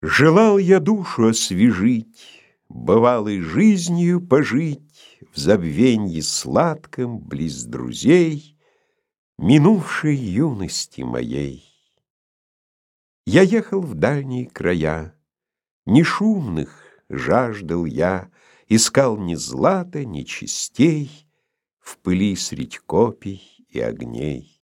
Желал я душу освежить, Бывалой жизнью пожить В забвенье сладком, близ друзей, Минувшей юности моей. Я ехал в дальние края, Не шумных жаждал я, Искал ни злата, ни честей В пыли средь копий и огней.